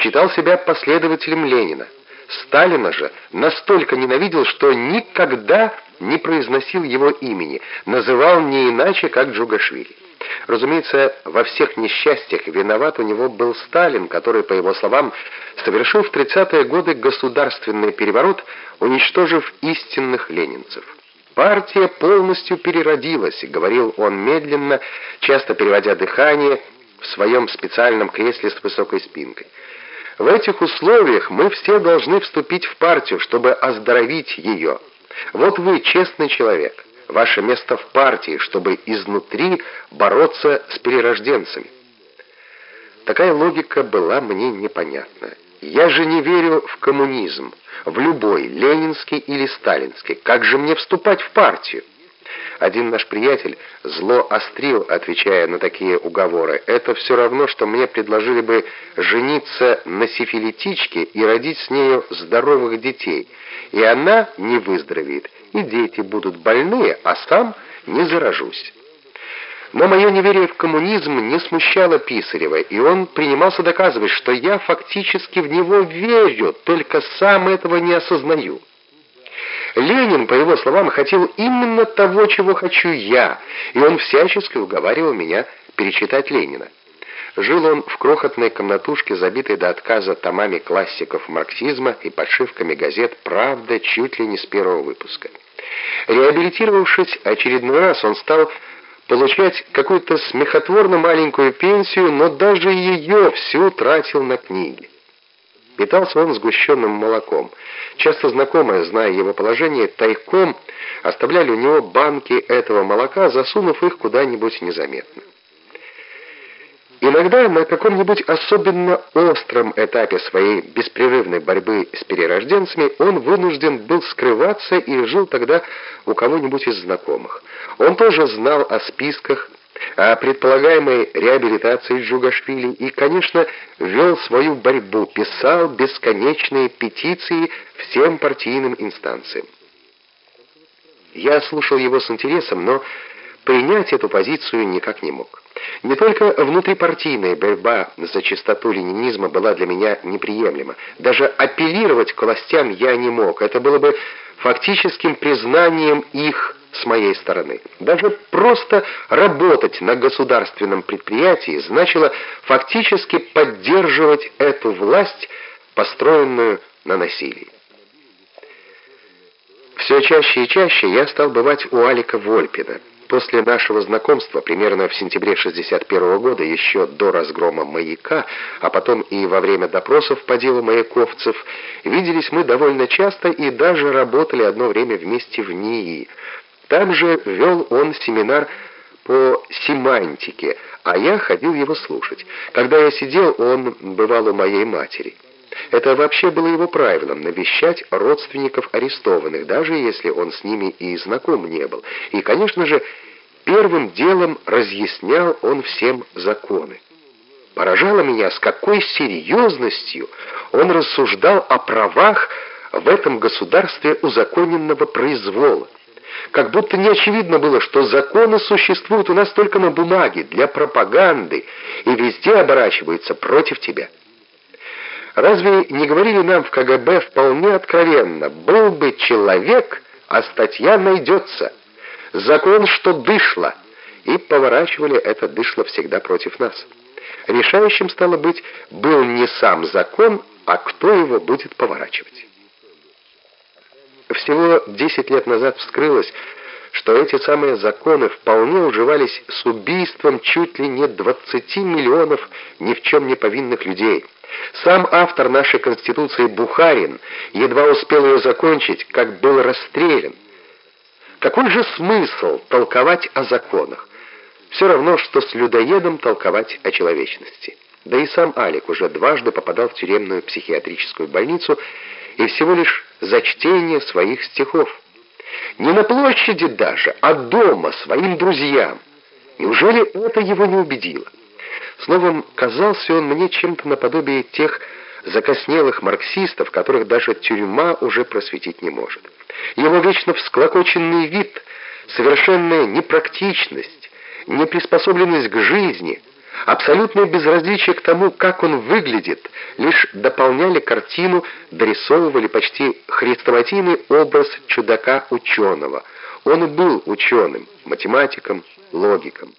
считал себя последователем Ленина. Сталина же настолько ненавидел, что никогда не произносил его имени, называл не иначе, как Джугашвили. Разумеется, во всех несчастьях виноват у него был Сталин, который, по его словам, совершил в 30-е годы государственный переворот, уничтожив истинных ленинцев. «Партия полностью переродилась», — говорил он медленно, часто переводя дыхание в своем специальном кресле с высокой спинкой. В этих условиях мы все должны вступить в партию, чтобы оздоровить ее. Вот вы честный человек. Ваше место в партии, чтобы изнутри бороться с перерожденцами. Такая логика была мне непонятна. Я же не верю в коммунизм, в любой, ленинский или сталинский. Как же мне вступать в партию? Один наш приятель зло острил, отвечая на такие уговоры. Это все равно, что мне предложили бы жениться на сифилитичке и родить с нею здоровых детей. И она не выздоровеет, и дети будут больные, а сам не заражусь. Но мое неверие в коммунизм не смущало Писарева, и он принимался доказывать, что я фактически в него верю, только сам этого не осознаю. Ленин, по его словам, хотел именно того, чего хочу я, и он всячески уговаривал меня перечитать Ленина. Жил он в крохотной комнатушке, забитой до отказа томами классиков марксизма и подшивками газет «Правда» чуть ли не с первого выпуска. Реабилитировавшись очередной раз, он стал получать какую-то смехотворно маленькую пенсию, но даже ее всю тратил на книги. Питался он сгущенным молоком. Часто знакомые, зная его положение, тайком оставляли у него банки этого молока, засунув их куда-нибудь незаметно. Иногда на каком-нибудь особенно остром этапе своей беспрерывной борьбы с перерожденцами он вынужден был скрываться и жил тогда у кого-нибудь из знакомых. Он тоже знал о списках, о предполагаемой реабилитации Джугашвили и, конечно, вел свою борьбу, писал бесконечные петиции всем партийным инстанциям. Я слушал его с интересом, но принять эту позицию никак не мог. Не только внутрипартийная борьба за чистоту ленинизма была для меня неприемлема. Даже апеллировать к властям я не мог. Это было бы фактическим признанием их с моей стороны. Даже просто работать на государственном предприятии значило фактически поддерживать эту власть, построенную на насилии. Все чаще и чаще я стал бывать у Алика Вольпина. После нашего знакомства, примерно в сентябре 61 года, еще до разгрома «Маяка», а потом и во время допросов по делу маяковцев, виделись мы довольно часто и даже работали одно время вместе в НИИ. Там же вел он семинар по семантике, а я ходил его слушать. Когда я сидел, он бывал у моей матери. Это вообще было его правилом — навещать родственников арестованных, даже если он с ними и знаком не был. И, конечно же, первым делом разъяснял он всем законы. Поражало меня, с какой серьезностью он рассуждал о правах в этом государстве узаконенного произвола. Как будто не очевидно было, что законы существуют у нас только на бумаге, для пропаганды, и везде оборачиваются против тебя. Разве не говорили нам в КГБ вполне откровенно, был бы человек, а статья найдется, закон, что дышло, и поворачивали это дышло всегда против нас. Решающим, стало быть, был не сам закон, а кто его будет поворачивать. Всего 10 лет назад вскрылось, что эти самые законы вполне уживались с убийством чуть ли не 20 миллионов ни в чем не повинных людей. Сам автор нашей Конституции Бухарин едва успел ее закончить, как был расстрелян. Какой же смысл толковать о законах? Все равно, что с людоедом толковать о человечности. Да и сам Алик уже дважды попадал в тюремную психиатрическую больницу и всего лишь за чтение своих стихов. Не на площади даже, а дома, своим друзьям. Неужели это его не убедило? Словом, казался он мне чем-то наподобие тех закоснелых марксистов, которых даже тюрьма уже просветить не может. Его вечно всклокоченный вид, совершенная непрактичность, неприспособленность к жизни — Абсолютное безразличие к тому, как он выглядит, лишь дополняли картину, дорисовывали почти хрестоматийный образ чудака-ученого. Он и был ученым, математиком, логиком.